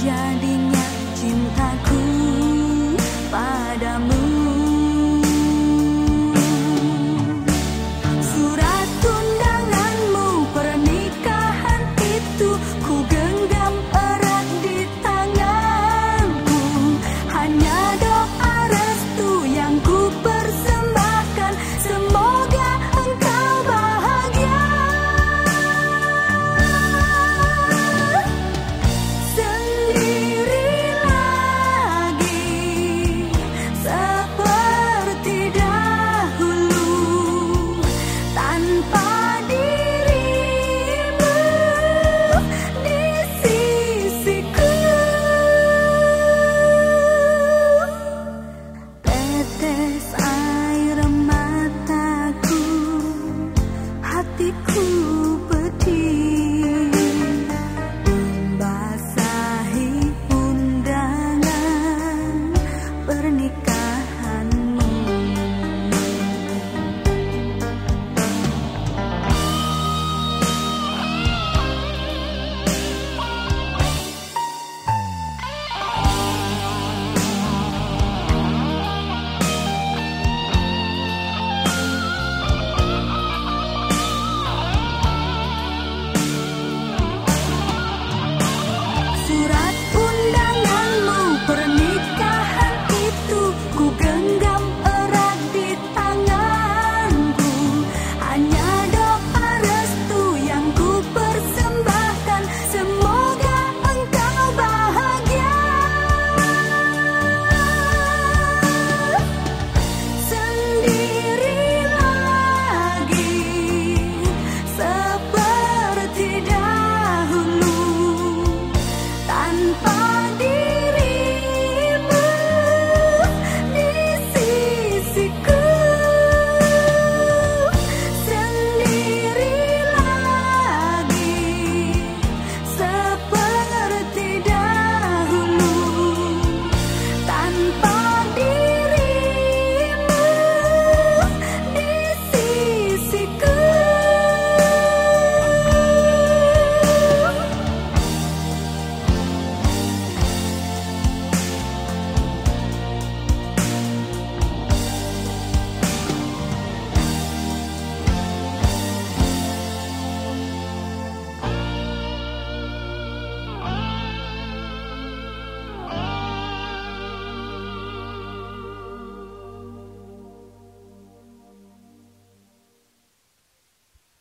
jadinya cintaku padamu.